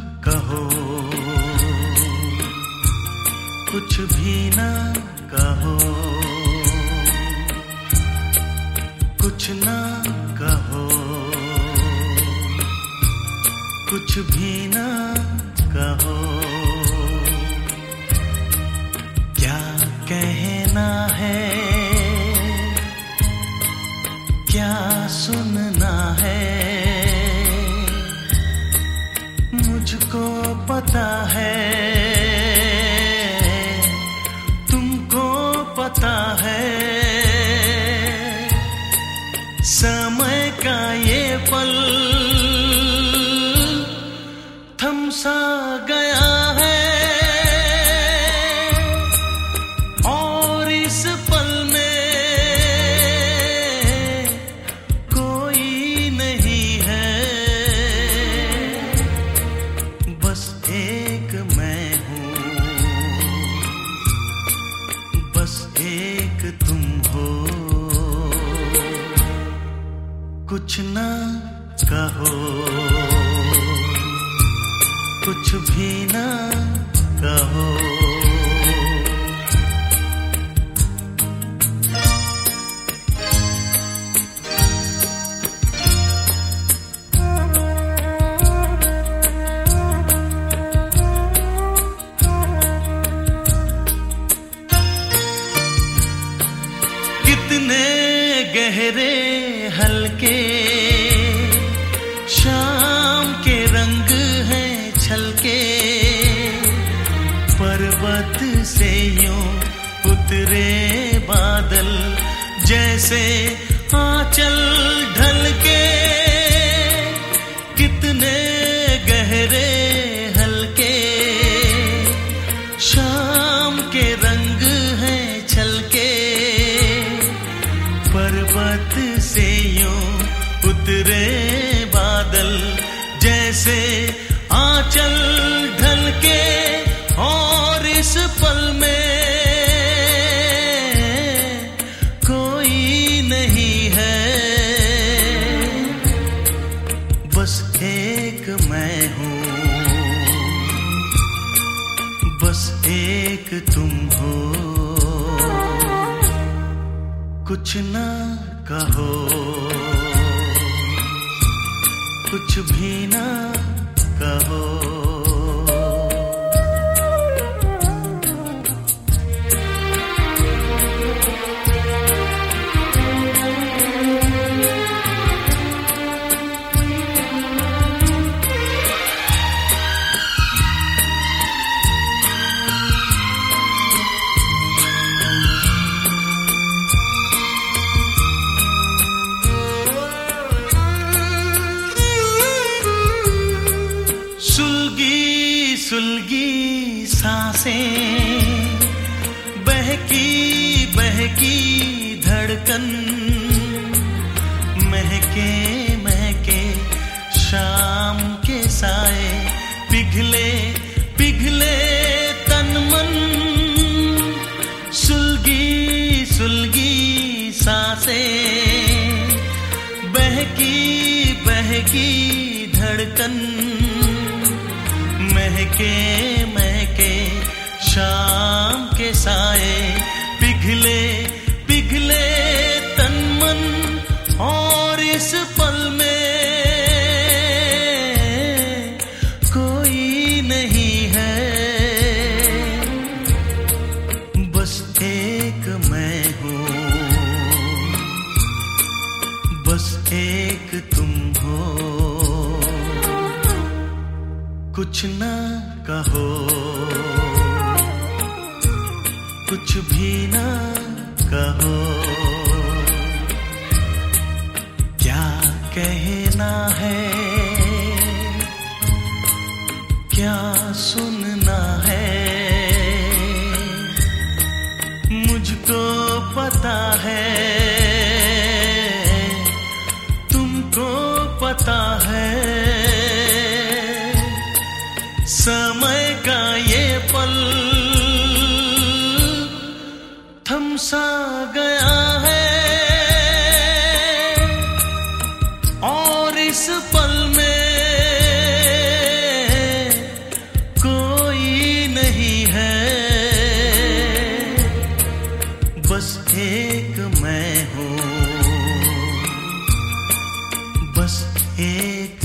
कहो। कुछ भी ना कहो। कुछ ना कहो। कुछ भी ना पता है। समय का ये पल थमसा गया। कुछ ना कहो। कुछ भी ना कहो। उतरे बादल जैसे आचल ढल एक मैं हूँ बस एक तुम हो। कुछ ना कहो कुछ भी ना कहो। सुलगी साँसें, बहकी बहकी धड़कन, महके महके शाम के साए, पिघले पिघले तन मन। सुलगी सुलगी साँसें, बहकी बहकी धड़कन। महके महके शाम के साए, पिघले पिघले तन मन और इस पल में कोई नहीं है। बस एक मैं हूँ, बस एक तुम हो। कुछ न कहो कुछ भी ना समय का ये पल थमसा गया है। और इस पल में कोई नहीं है। बस एक मैं हूँ। बस एक